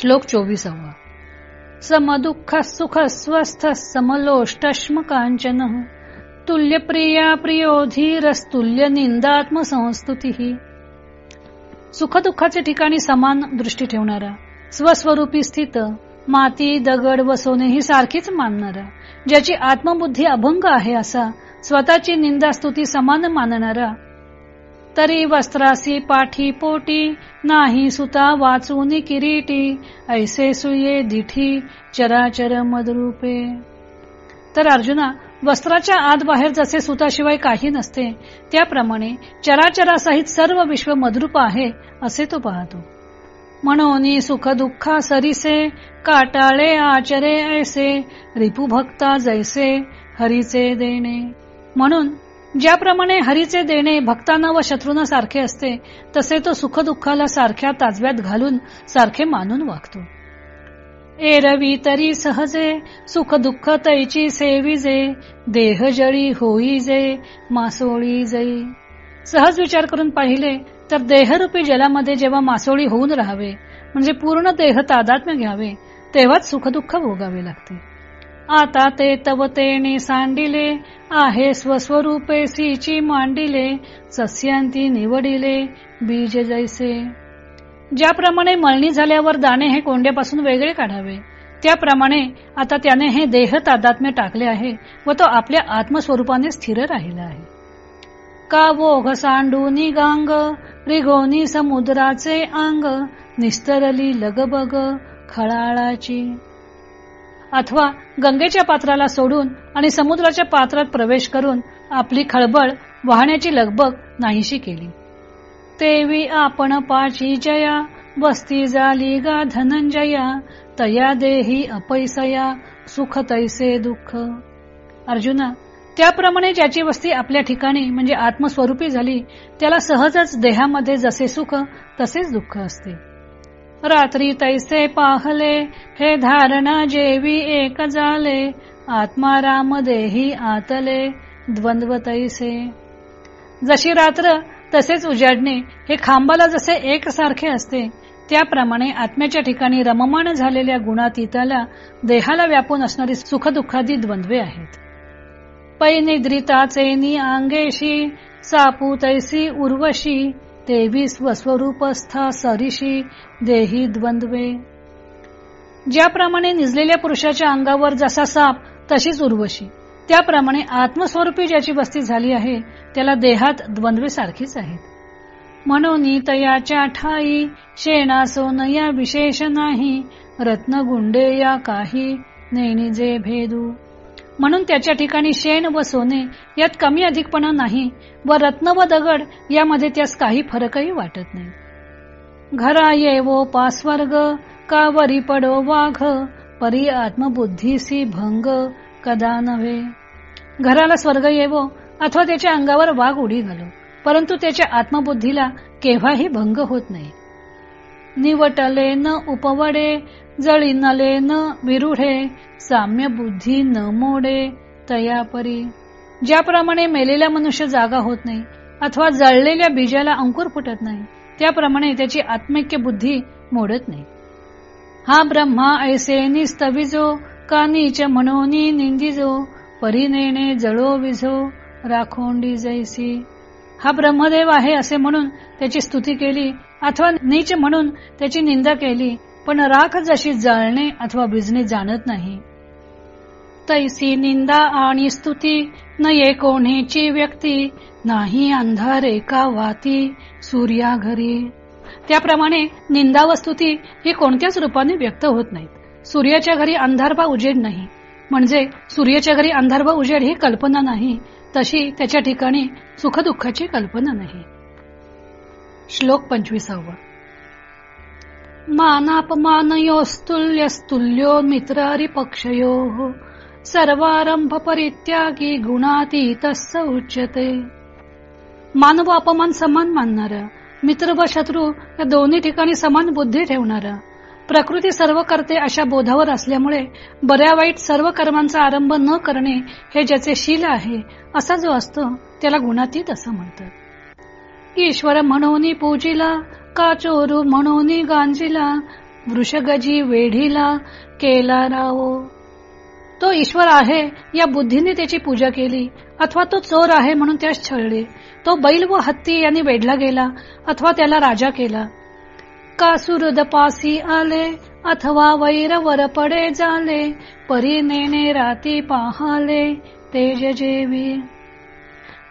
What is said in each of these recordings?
श्लोक चोवीसावा. समदुःख सुख स्वस्थ समलोष्टश्म कांचन तुल्य प्रिया प्रियो धीरस्तुल्य निंदात्म संस्तुती. सुखदुःखाच्या ठिकाणी समान दृष्टी ठेवणारा स्वस्वरूपी स्थित माती दगड व सोने ही सारखीच मानणारा ज्याची आत्मबुद्धी अभंग आहे असा स्वतःची निंदास्तुती समान मानणारा तरी वस्त्रासी पाठी पोटी नाही सुता वाचून किरीटी ऐसे सुये दिठी चराचर मदरूपे. तर अर्जुना वस्त्राच्या आत बाहेर जसे सुताशिवाय काही नसते त्याप्रमाणे चराचरासहित सर्व विश्व मदरूप आहे असे तो पाहतो. म्हणून सुख दुःखा सरीसे काटाळे आचरे ऐसे रिपुभक्ता जैसे हरीचे देणे. म्हणून ज्याप्रमाणे हरीचे देणे भक्तांना व शत्रूंना सारखे असते तसे तो सुख दुःखाला सारख्या ताजव्यात घालून सारखे मानून वागतो. एरवी तरी सहजे सुख दुःख तैची सेविजे देह जळी होई जे मासोळी जई. सहज विचार करून पाहिले तर देहरूपी जलामध्ये जेव्हा मासोळी होऊन राहावे म्हणजे पूर्ण देह तादात्म्य घ्यावे तेव्हाच सुखदुःख भोगावे लागते. आता ते तवतेने सांडिले आहे स्वस्वरूपे सीची मांडिले सस्यांती निवडिले बीज जैसे. ज्याप्रमाणे मळणी झाल्यावर दाणे हे कोंड्यापासून वेगळे काढावे त्याप्रमाणे आता त्याने हे देह तादात्म्य टाकले आहे व तो आपल्या आत्मस्वरूपाने स्थिर राहिला आहे. का वोघ सांडूनी गांग रिगोनी समुद्राचे अंग निस्तरली लगबग खळाळाची. अथवा गंगेच्या पात्राला सोडून आणि समुद्राच्या पात्रात प्रवेश करून आपली खळबळ वाहण्याची लगबग नाहीशी केली. तेवी आपण पाची जया वस्ती झाली गा धनंजया तया देही अपैसया सुख तैसे दुःख. अर्जुना त्याप्रमाणे ज्याची वस्ती आपल्या ठिकाणी म्हणजे आत्मस्वरूपी झाली त्याला सहजच देहामध्ये जसे सुख तसेच दुःख असते. रात्री तैसे पाहले हे धारणा जेवी एक झाले आत्मा राम देही आतले द्वंद्व तैसे. जशी रात्र तसेच उजाडणे हे खांबाला जसे एक सारखे असते त्याप्रमाणे आत्म्याच्या ठिकाणी रममाण झालेल्या गुणातीताला देहाला व्यापून असणारी सुखदुःखादी द्वंद्वे आहेत. पैनिद्रिताचे नि अंगेशी सापू तैसी उर्वशी तेवी स्वस्वरूपस्था सरीशी देही द्वंद्वे. ज्याप्रमाणे निजलेल्या पुरुषाच्या अंगावर जसा साप तशीच उर्वशी. त्याप्रमाणे आत्मस्वरूपी ज्याची वस्ती झाली आहे त्याला देहात द्वंद्वे सारखीच आहेत. म्हणून तयाच्या ठाई शेणा सोनया विशेष नाही रत्नगुंडे या काही नेणी जे भेदू. म्हणून त्याच्या ठिकाणी शेण व सोने यात कमी अधिकपणा नाही व रत्न व दगड यामध्ये त्यास काही फरकही वाटत नाही. घरा येवो पास्वर्ग का वरी पडो वाघ परी आत्मबुद्धीसी भंग कदा नव्हे. घराला स्वर्ग येवो अथवा त्याच्या अंगावर वाघ उडी घालो परंतु त्याच्या आत्मबुद्धीला केव्हाही भंग होत नाही. निवटले न उपवडे जळी नले न विरुढे साम्य बुद्धी न मोडे तयापरी. ज्याप्रमाणे मेलेला मनुष्य जागा होत नाही अथवा जळलेल्या बीजाला अंकुर फुटत नाही त्याप्रमाणे त्याची आत्मिक्य बुद्धी मोडत नाही. हा ब्रह्मा ऐसे निस्तविजो का नीच म्हणोनी निंदिजो परिनेणे जळो विझो राखोंडी जैसी. हा ब्रह्मदेव आहे असे म्हणून त्याची स्तुती केली अथवा नीच म्हणून त्याची निंदा केली पण राख जशी जळणे अथवा भिजणे जाणत नाही. तैसी निंदा आणि स्तुती न ये कोणीची व्यक्ती नाही अंधारे का वाती सूर्या घरी. त्याप्रमाणे निंदा व स्तुती ही कोणत्याच रूपाने व्यक्त होत नाहीत. सूर्याच्या घरी अंधार वा उजेड नाही. म्हणजे सूर्याच्या घरी अंधार व उजेड ही कल्पना नाही तशी त्याच्या ठिकाणी सुखदुःखाची कल्पना नाही. श्लोक पंचवीसावा. मानापमानयोस्तुल्यस्तुल्यो मित्रारी पक्षयो सर्वारंभ परित्यागी गुणातीतस उच्यते। मानव अपमान समान मानणारा मित्र व शत्रू या दोन्ही ठिकाणी समान बुद्धी ठेवणारा प्रकृती सर्व करते अशा बोधावर असल्यामुळे बऱ्या वाईट सर्व कर्मांचा आरंभ न करणे हे ज्याचे शील आहे असा जो असतो त्याला गुणातीत असं म्हणतात. ईश्वर म्हणून पूजिला का चोरू म्हणून गांजिला वृषगजी वेढीला केला रावो. तो ईश्वर आहे या बुद्धीने त्याची पूजा केली अथवा तो चोर आहे म्हणून त्यास छळले. तो बैल व हत्ती यांनी वेढला गेला अथवा त्याला राजा केला. का पासी आले अथवा वैर वर पडे जाले परी नेने राती पाहाले तेज जेवी.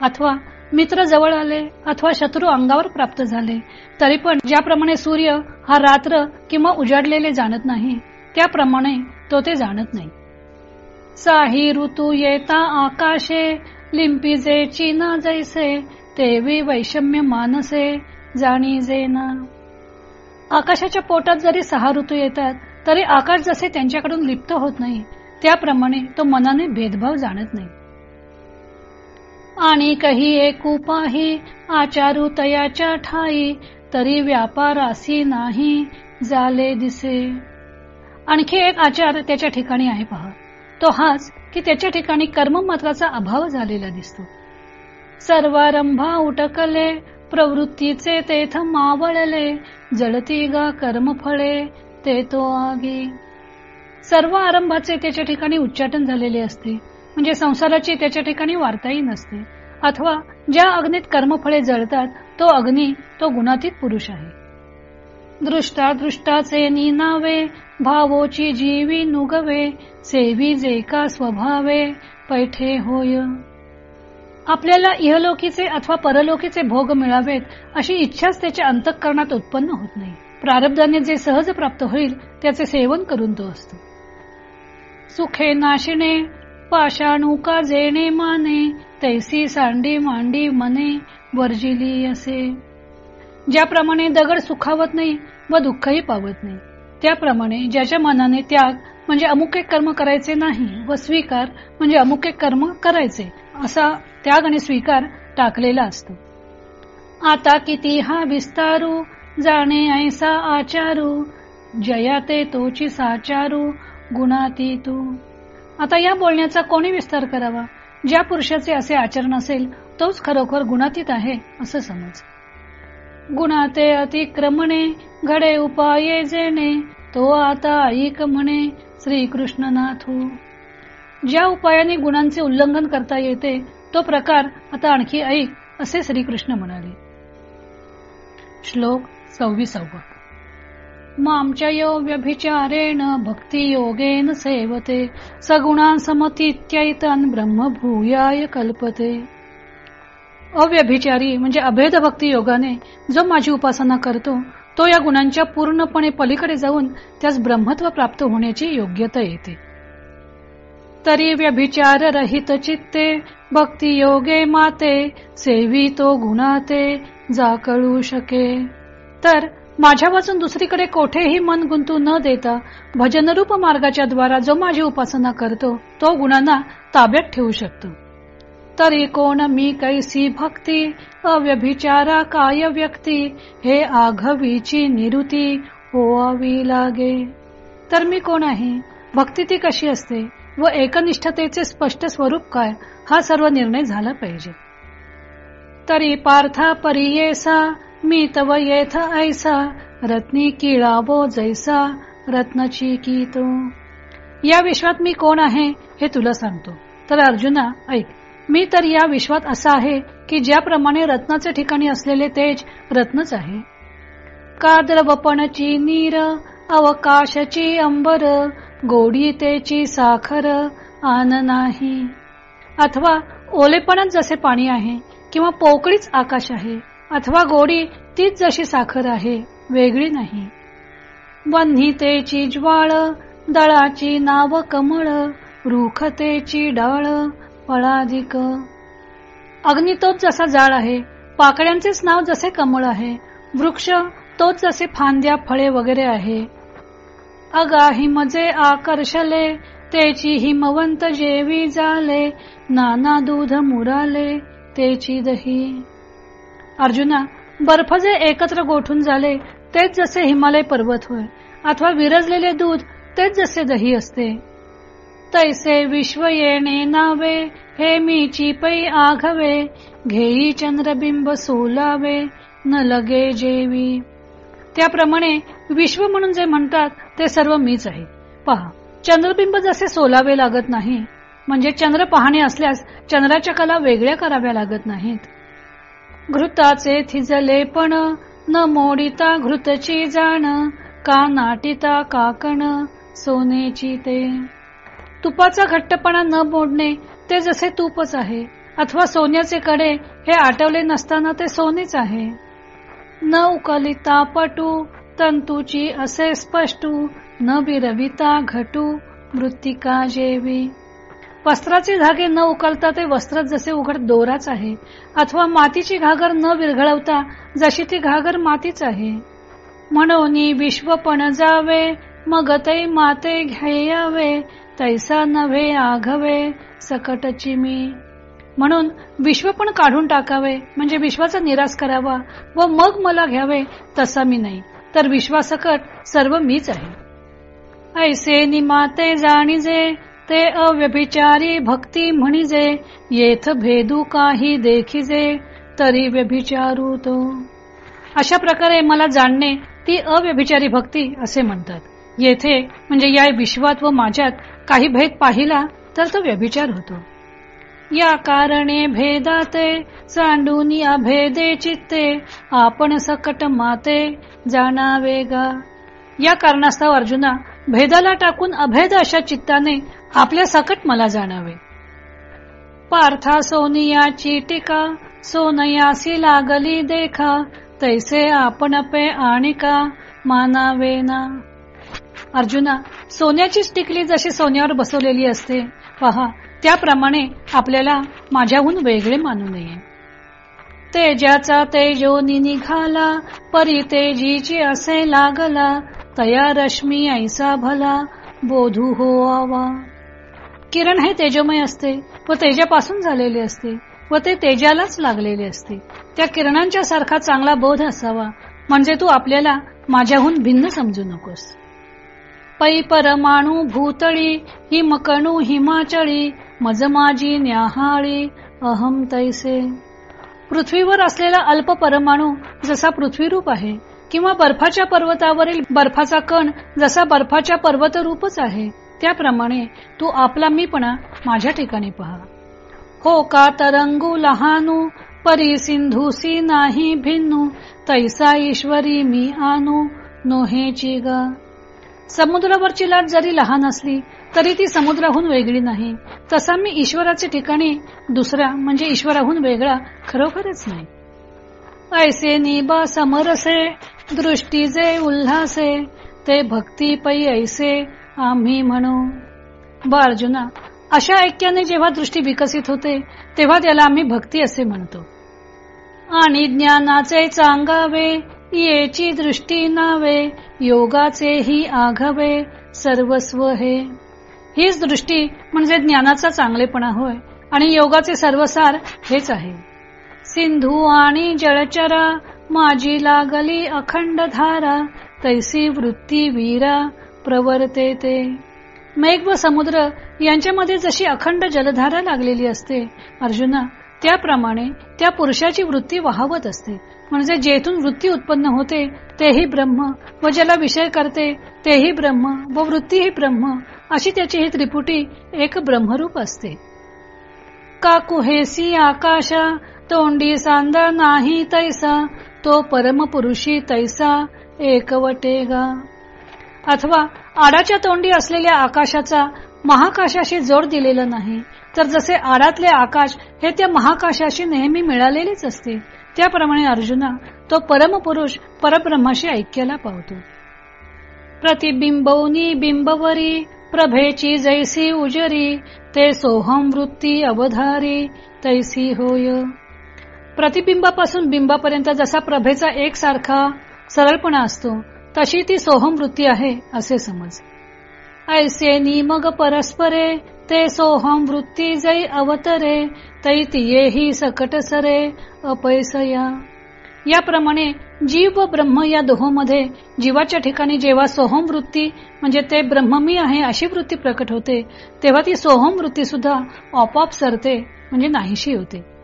अथवा मित्र जवळ आले अथवा शत्रू अंगावर प्राप्त झाले तरी पण ज्याप्रमाणे सूर्य हा रात्र किंवा उजाडलेले जाणत नाही त्याप्रमाणे तो ते जाणत नाही. साही ऋतू येता आकाशे लिंपीजे चिना जैसे तेवी वैषम्य मानसे जाणी जेना आकाशाच्या पोटात जरी सहा ऋतू येतात तरी आकाश जसे त्यांच्याकडून लिप्त होत नाही त्याप्रमाणे तो मनाने भेदभाव जाणत नाही. आणि काही एक उपाही आचारू तयाच्या ठाई तरी व्यापारासी नाही झाले दिसे. आणखी एक आचार त्याच्या ठिकाणी आहे पहा. तो हाच की त्याच्या ठिकाणी कर्ममात्राचा अभाव झालेला दिसतो. सर्वारंभा उटकले प्रवृत्तीचे तेथ मावळले जळती गा कर्मफळे ते तो आगी. सर्व आरंभाचे त्याच्या ठिकाणी उच्चाटन झालेले असते. म्हणजे संसाराची त्याच्या ठिकाणी वार्ताही नसते. अथवा ज्या अग्नीत कर्मफळे जळतात तो अग्नी तो गुणातीत पुरुष आहे. दृष्टा दृष्टाचे निनावे भावोची जीवी नुगवे सेवी जे का स्वभावे पैठे होय. आपल्याला इहलोकीचे अथवा परलोकीचे भोग मिळावेत अशी इच्छाच त्याच्या अंतःकरणात उत्पन्न होत नाही. प्रारब्धाने जे सहज प्राप्त होईल त्याचे सेवन करून तो असतो. सुखे नाशिणे पाषाणुका जेणे माने तैसी सांडी मांडी मने वर्जिली असे. ज्याप्रमाणे दगड सुखावत नाही व दुःखही पावत नाही त्याप्रमाणे ज्याच्या मनाने त्याग म्हणजे अमुक एक कर्म करायचे नाही व स्वीकार म्हणजे अमुक एक कर्म करायचे असा त्याग आणि स्वीकार टाकलेला असतो. आता किती हा विस्तारू जाणे ऐसा आचारू जया ते तोची साचारू गुणाती तू. आता या बोलण्याचा कोणी विस्तार करावा? ज्या पुरुषाचे असे आचरण असेल तोच खरोखर गुणातीत आहे असं समज. गुणाते अतिक्रमणे घडे उपाये जेणे तो आता ऐक म्हणे श्रीकृष्णनाथू. ज्या उपायाने गुणांचे उल्लंघन करता येते तो प्रकार आता आणखी ऐक असे श्रीकृष्ण म्हणाले. श्लोक सव्वीसावा. मामचयो व्यभिचारेण भक्ती योगेन सेवते। सगुणा समतीत्यैतन ब्रह्मभूयाय कल्पते। अव्यभिचारी म्हणजे अभेद भक्ती योगाने जो माझी उपासना करतो तो या गुणांच्या पूर्णपणे पलीकडे जाऊन त्यास ब्रह्मत्व प्राप्त होण्याची योग्यता येते। तरी व्यभिचार रहित चित्ते भक्ती योगे माते सेवी तो गुणाते जा कळू शके। तर माझ्या वाचून दुसरीकडे कोठेही मन गुंतू न देता भजनरूप मार्गाच्या द्वारा जो माझी उपासना करतो तो गुणांना ताब्यात ठेवू शकतो. तरी कोण मी कैसी भक्ती अव्यभिचारा काय व्यक्ती हे आघवीची निरुती होवावी लागे. तर मी कोण आहे? भक्ती ती कशी असते? व एकनिष्ठतेचे स्पष्ट स्वरूप काय? हा सर्व निर्णय झाला पाहिजे. तरी पार्था परियेसा मी तव येथ ऐसा रत्नी किळाबो जैसा रत्नची की तो या विश्वात मी कोण आहे हे तुला सांगतो. तर अर्जुना ऐक. मी तर या विश्वात असा आहे की ज्याप्रमाणे रत्नाचे ठिकाणी असलेले तेज रत्नच आहे. काद्रवपणची नीर अवकाशची अंबर गोडी तेची साखर आन नाही. अथवा ओलेपणच जसे पाणी आहे किंवा पोकळीच आकाश आहे अथवा गोडी तीच जशी साखर आहे वेगळी नाही. वन्हितेची ज्वाळ दळाची नाव कमळ रुखतेची डाळ फळाधिक अग्नी तोच जसा जाळ आहे पाकड्यांचेच नाव जसे कमळ आहे वृक्ष तोच जसे फांद्या फळे वगैरे आहे. अगा हिमजे आकर्षले तेची हिमवंत जेवी जाले नाना दूध मुराले तेची दही. अर्जुना बर्फ जे एकत्र गोठून झाले तेच जसे हिमालय पर्वत होय. अथवा विरजलेले दूध तेच जसे दही असते. तैसे विश्व येणे नावे हे मी चिपै आघवे घेई चंद्रबिंब सोलावे न लगे जेवी. त्याप्रमाणे विश्व म्हणून जे म्हणतात ते सर्व मीच आहे. पहा चंद्रबिंब जसे सोलावे लागत नाही म्हणजे चंद्र पाहणे असल्यास चंद्राच्या कला वेगळ्या कराव्या लागत नाहीत. घृताचे थिजले पण न मोडिता घृतची जाण का नाटिता काकण सोनेची ते. तुपाचा घट्टपणा न मोडणे ते जसे तूपच आहे. अथवा सोन्याचे कडे हे आठवले नसताना ते सोनेच आहे. न उकलिता पटू तंतूची असे स्पष्टू न बिरविता घटू मृत्तिका जेवी. वस्त्राचे धागे न उकलता ते वस्त्र जसे उघड दोराच आहे अथवा मातीची घागर न विरघळवता जशी ती घागर मातीच आहे. म्हणून विश्व पण जावे मग तै माते घ्यावे तैसा नव्हे आघवे सकटची मी म्हणून विश्व पण काढून टाकावे म्हणजे विश्वाचा निराश करावा व मग मला घ्यावे तसा मी नाही. तर विश्वासकट सर्व मीच आहे. ऐसे निमाते जाणीजे ते अव्यभिचारी भक्ती म्हणिजे येथ भेदू काही देखिजे तरी व्यभिचारू तो. अशा प्रकारे मला जाणणे ती अव्यभिचारी भक्ती असे म्हणतात. येथे म्हणजे या विश्वात व माझ्यात काही भेद पाहिला तर तो व्यभिचार होतो. या कारणे भेदाते सांडून या भेदे चित्ते आपण सकट माते जाणावे गा. या कारणास्तव अर्जुना भेदाला टाकून अभेद अशा चित्ताने आपल्या सकट मला जाणावे. पार्था सोनियाची टीका सोनयासी लागली देखा तैसे आपण पे आणिका मानावे ना अर्जुना सोन्याचीच टिकली जशी सोन्यावर बसवलेली असते पहा त्याप्रमाणे आपल्याला माझ्याहून वेगळे मानू नये. तेजाचा तेजोनी निघाला परी तेजीची असे लागला तया रश्मी ऐसा भला बोधू हो आवा. किरण हे तेजमय असते व तेजापासून झालेले असते व ते तेजालाच लागलेले असते. त्या किरणांच्या सारखा चांगला बोध असावा. म्हणजे तू आपल्याला माझ्याहून भिन्न समजू नकोस. पै परमाणू भूतळी हिमकणू हिमाचळी मज माझी न्याहाळी अहम तैसे. पृथ्वीवर असलेला अल्प परमाणू जसा पृथ्वीरूप आहे किंवा बर्फाच्या पर्वतावरील बर्फाचा कण जसा बर्फाच्या पर्वत रूपच आहे त्याप्रमाणे तू आपला मीपणा माझ्या ठिकाणी पहा. हो का तरंगू लहानू परी सिंधूसी नाही भिन्नू तैसा ईश्वरी मी आणू नोहेची ग समुद्रावरची लाट जरी लहान असली तरी ती समुद्राहून वेगळी नाही. तसा मी ईश्वराच्या ठिकाणी दुसरा म्हणजे ईश्वराहून वेगळा खरोखरच नाही. ऐसे निबा समरसे दृष्टी जे उल्हासे ते भक्ती पै ऐसे आम्ही म्हणू. ब अर्जुना अशा ऐक्याने जेव्हा दृष्टी विकसित होते तेव्हा त्याला आम्ही भक्ती असे म्हणतो. आणि ज्ञानाचे चांगावे येची दृष्टी नावे योगाचे ही आघावे सर्वस्व हे. हीच दृष्टी म्हणजे ज्ञानाचा चांगलेपणा होय आणि योगाचे सर्वसार हेच आहे. सिंधू आणि जळचरा माझी लागली अखंड धारा तैसी वृत्ती वीरा प्रवर्ते ते. मेघ व समुद्र यांच्यामध्ये जशी अखंड जलधारा लागलेली असते अर्जुना त्याप्रमाणे त्या पुरुषाची वृत्ती वाहवत असते. म्हणजे जेथून वृत्ती उत्पन्न होते तेही ब्रह्म व ज्याला विषय करते तेही ब्रह्म व वृत्तीही ब्रह्म अशी त्याची ही त्रिपुटी एक ब्रह्मरूप असते. काकुहेसी आकाशा तोंडी सांदा नाही तैसा तो परमपुरुषी तैसा एकवटेगा. अथवा आडाच्या तोंडी असलेल्या आकाशाचा महाकाशाशी जोड दिलेला नाही तर जसे आडातले आकाश हे त्या महाकाशाशी नेहमी मिळालेलेच असते त्याप्रमाणे अर्जुना तो परमपुरुष परब्रह्माशी ऐक्याला पावतो. प्रतिबिंबवनी बिंबवरी प्रभेची जैसी उजरी ते सोहम वृत्ती अवधारी तैसी होय. प्रतिबिंबापासून बिंबापर्यंत जसा प्रभेचा एक सारखा सरळपणा असतो तशी ती सोहम वृत्ती आहे असे समज. ऐसे निमग परस्परे ते सोहम वृत्ती जै अवतरे तै तियेही सकट सरे अपैसया. याप्रमाणे जीव व ब्रह्म या दोहोमध्ये जीवाच्या ठिकाणी जेव्हा सोहम वृत्ती म्हणजे ते ब्रह्ममी आहे अशी वृत्ती प्रकट होते तेव्हा ती सोहम वृत्ती सुद्धा आपोआप सरते म्हणजे नाहीशी होते.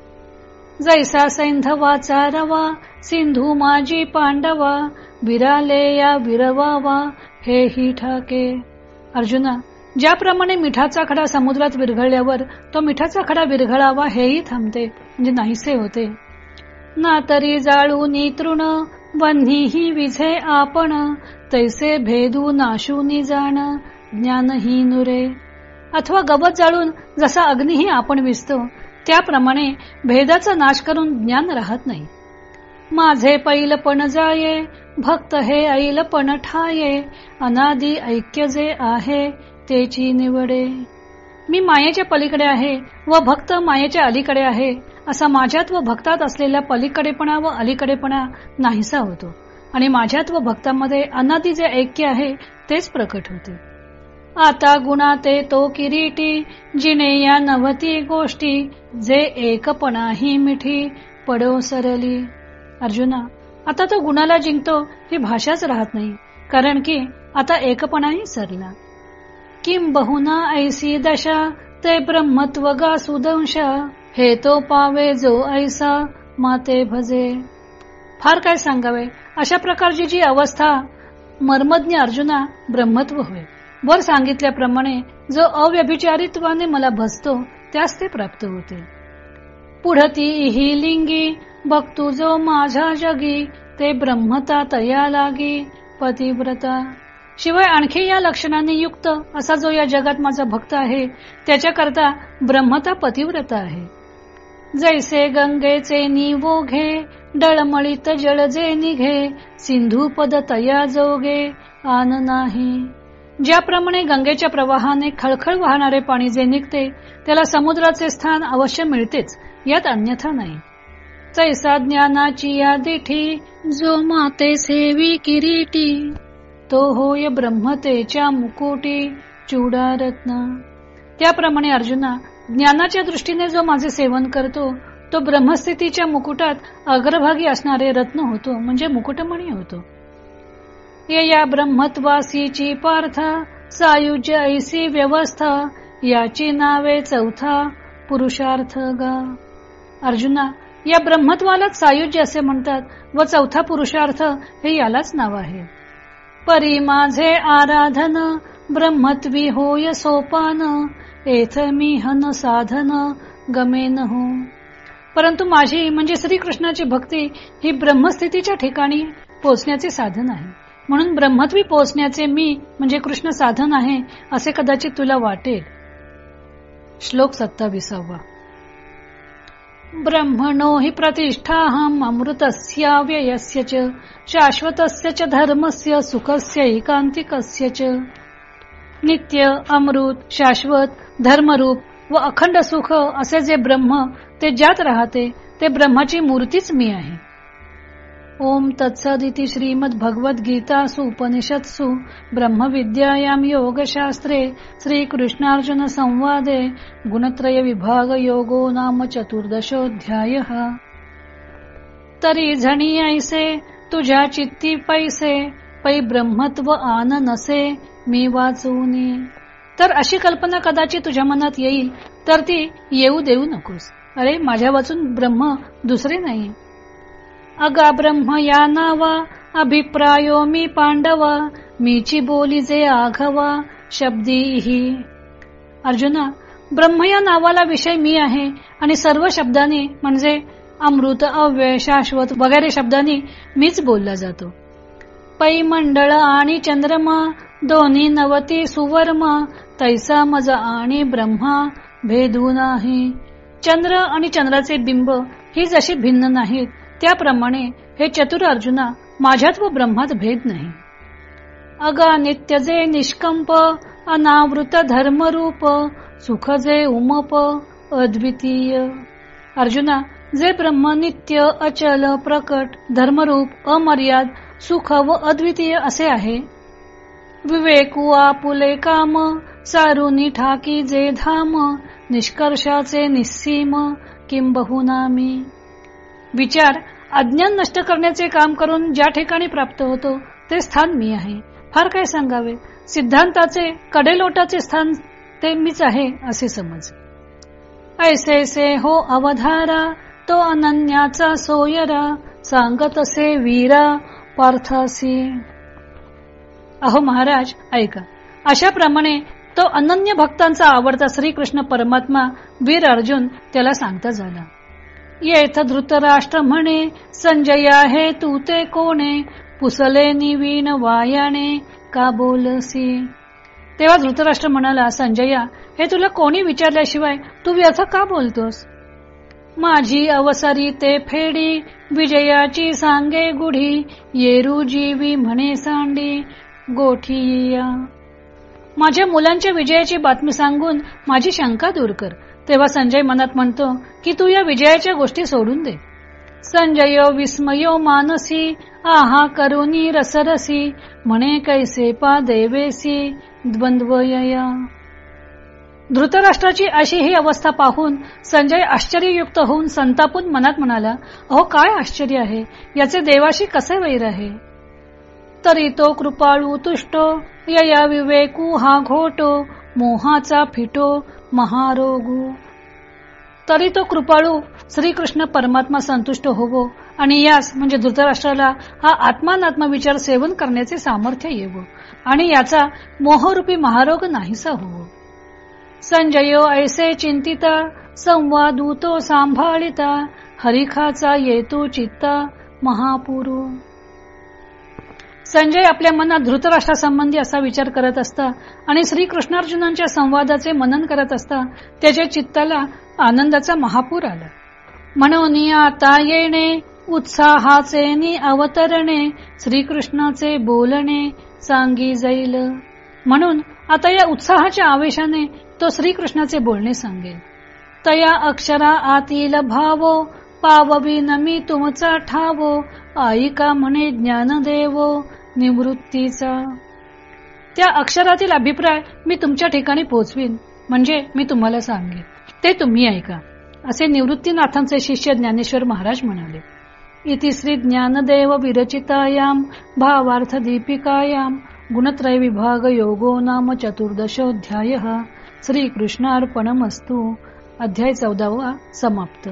जैसा सैंधवाचा रवा सिंधू माझी पांडवा विराले या विरवावा हे ही ठाके. अर्जुना ज्याप्रमाणे मिठाचा खडा समुद्रात विरघळल्यावर तो मिठाचा खडा विरघळावा हेही थांबते म्हणजे नाहीसे होते. ना तरी जाळू तृण वन्ही विझे आपण तैसे भेदू नाशूनी जाण ज्ञानही नुरे अथवा गवत जाळून जसा अग्निही आपण विसतो त्याप्रमाणे भेदाचा नाश करून ज्ञान राहत नाही. माझे पैलपण जाये भक्त हे ऐलपण ठाये अनादी ऐक्य जे आहे तेची निवडे. मी मायेच्या पलीकडे आहे व भक्त मायेच्या अलीकडे आहे असा माझ्यात व भक्तात असलेल्या पलीकडेपणा व अलीकडेपणा नाहीसा होतो. आणि माझ्यात व भक्तांमध्ये अनादी जे ऐक्य आहे तेच प्रकट होते. आता गुणा ते तो किरीटी जिने या नवती गोष्टी जे एकपणा ही मिठी पडो सरली. अर्जुना आता तो गुणाला जिंकतो ही भाषाच राहत नाही कारण की आता एकपणाही सरला. किम बहुना ऐसी दशा ते ब्रह्मत्व गा सुदंश हे तो पावे जो ऐसा माते भजे. फार काय सांगावे अशा प्रकारची जी अवस्था मर्मज्ञ अर्जुना ब्रह्मत्व होय. वर सांगितल्याप्रमाणे जो अव्यभिचारित्वाने मला भसतो त्यास ते प्राप्त होते. पुढती ही लिंगी बघतो जो माझा जगी ते ब्रह्मता तया लागी पतिव्रता. शिवाय आणखी या लक्षणाने युक्त असा जो या जगात माझा भक्त आहे त्याच्याकरता ब्रह्मता पतिव्रता आहे. जैसे गंगेचे निवोघे डळमळीत जळजे निघे सिंधू पद तया जोगे आन नाही. ज्याप्रमाणे गंगेच्या प्रवाहाने खळखळ वाहणारे पाणी जे निघते त्याला समुद्राचे स्थान अवश्य मिळतेच यात अन्यथा नाही. तैसा ज्ञानाची या दिठी जो माते सेवी किरीटी तो होय ब्रह्मतेच्या मुकुटी चूडारत्न. त्याप्रमाणे अर्जुना ज्ञानाच्या दृष्टीने जो माझे सेवन करतो तो ब्रह्मस्थितीच्या मुकुटात अग्रभागी असणारे रत्न होतो म्हणजे मुकुटमणी होतो. या ब्रह्मत्वासीची पार्थ सायुज्य ऐसी व्यवस्था याची नावे चौथा पुरुषार्थ गा. अर्जुना या ब्रह्मत्वालाच सायुज्य असे म्हणतात व चौथा पुरुषार्थ हे यालाच नाव आहे. परी माझे आराधन ब्रह्मत्वी होय सोपान एथ मी हन साधन गमेन हो. परंतु माझी म्हणजे श्रीकृष्णाची भक्ती ही ब्रह्मस्थितीच्या ठिकाणी पोचण्याचे साधन आहे. म्हणून ब्रह्मत्वी पोहोचण्याचे मी म्हणजे कृष्ण साधन आहे असे कदाचित तुला वाटेल. श्लोक सत्ताविसावा. ब्रह्मणो हि प्रतिष्ठाहम अमृतस्याव्ययस्य च शाश्वतस्य च धर्मस्य सुखस्य एकांतिकस्य च. नित्य अमृत शाश्वत धर्मरूप व अखंड सुख असे जे ब्रह्म ते ज्यात राहते ते ब्रह्माची मूर्तीच मी आहे. ओम तत्सदिति श्रीमद भगवद गीतासु उपनिषत्सु ब्रह्मविद्यायां योगशास्त्रे श्रीकृष्णार्जुन संवादे गुणत्रय विभाग योगो नाम चतुर्दशोऽध्याय। तरी झणी ऐसे तुझ्या चित्ती पैसे पै ब्रह्मत्व आन नसे मी वाचूनी। तर अशी कल्पना कदाचित तुझ्या मनात येईल तर ती येऊ देऊ नकोस. अरे माझ्या वाचून ब्रह्म दुसरे नाही. अगा ब्रह्म या नावा अभिप्रायो मी पांडवा मीची बोली जे आघवा शब्दी ही. अर्जुना ब्रह्म या नावाला विषय मी आहे आणि सर्व शब्दांनी म्हणजे अमृत अव्यय शाश्वत वगैरे शब्दांनी मीच बोलला जातो. पै मंडळ आणि चंद्रमा दोन्ही नवती सुवर्मा तैसा मज आणि ब्रह्मा भेदू नाही. चंद्र आणि चंद्राचे बिंब ही जशी भिन्न नाहीत त्याप्रमाणे हे चतुर अर्जुना माझ्यात व ब्रह्मात भेद नाही. अगा नित्य जे निष्कंप अनावृत धर्मरूप सुख जे उमप अद्वितीय. अर्जुना जे ब्रह्म नित्य अचल प्रकट धर्मरूप अमर्याद सुख व अद्वितीय असे आहे. विवेकू आपुले काम सारुनी ठाकी जे धाम निष्कर्षाचे निस्सीम किंबहुनामी विचार अज्ञान नष्ट करण्याचे काम करून ज्या ठिकाणी प्राप्त होतो ते स्थान मी आहे. फार काय सांगावे? सिद्धांताचे कडेलोटाचे स्थान ते मीच आहे असे समज. ऐसे से हो अवधारा तो अनन्याचा सोयरा सांगत असे वीरा पार्थासी अहो महाराज ऐका. अशाप्रमाणे तो अनन्य भक्तांचा आवडता श्रीकृष्ण परमात्मा वीर अर्जुन त्याला सांगता झाला. येथ धृतराष्ट्र म्हणे संजया हे तू ते कोणे? पुसले निवीन वायाने का बोलसी? तेव्हा धृतराष्ट्र म्हणाला संजया हे तुला कोणी विचारल्याशिवाय तू व्यथ का बोलतोस? माझी अवसरी ते फेडी विजयाची सांगे गुढी येरू जीवी म्हणे सांडी गोठिया. माझ्या मुलांच्या विजयाची बातमी सांगून माझी शंका दूर कर. तेव्हा संजय मनात म्हणतो की तू या विजयाच्या गोष्टी सोडून दे. संजयो विस्मयो मानसी आहा करुनी रसरसी म्हणे कैसे पा देवेसी द्वंद्वया धृतराष्ट्राची अशी ही अवस्था पाहून संजय आश्चर्ययुक्त होऊन संतापून मनात म्हणाला अहो काय आश्चर्य आहे? याचे देवाशी कसे वैर आहे? तरी तो कृपाळू तुष्टो यया विवेकू हा घोटो मोहाचा फिटो महारोगू। तरी तो कृपाळू श्रीकृष्ण परमात्मा संतुष्ट होवो आणि यास म्हणजे धृतराष्ट्राला हा आत्मानात्मा विचार सेवन करण्याचे सामर्थ्य येवो आणि याचा मोहरूपी महारोग नाहीसा होवो। संजयो ऐसे चिंतिता संवादूतो सांभाळिता हरिखाचा येतो चित्ता महापुरू। संजय आपल्या मनात धृतराष्ट्रासंबंधी असा विचार करत असता आणि श्रीकृष्णार्जुनांच्या संवादाचे मनन करत असता त्याच्या चित्ताला आनंदाचा महापूर आला. म्हणून आता येणे उत्साहाचे नि अवतरणे श्रीकृष्णाचे बोलणे सांगी जाईल म्हणून आता या उत्साहाच्या आवेशाने तो श्रीकृष्णाचे बोलणे सांगेल. तया अक्षरा आतील भावो पाववी नमी तुमचा ठावो आईका म्हणे ज्ञानदेवो निवृत्तीचा. त्या अक्षरातील अभिप्राय मी तुमच्या ठिकाणी पोचवीन. म्हणजे मी तुम्हाला सांगेन. ते तुम्ही ऐका. असे निवृत्तीनाथांचे शिष्य ज्ञानेश्वर महाराज म्हणाले. इति श्री ज्ञानदेव विरचितायाम भावार्थ दीपिकायाम गुणत्रय विभाग योगो नाम चतुर्दशोध्याय श्री कृष्णार्पणमस्तू अध्याय चौदावा समाप्त.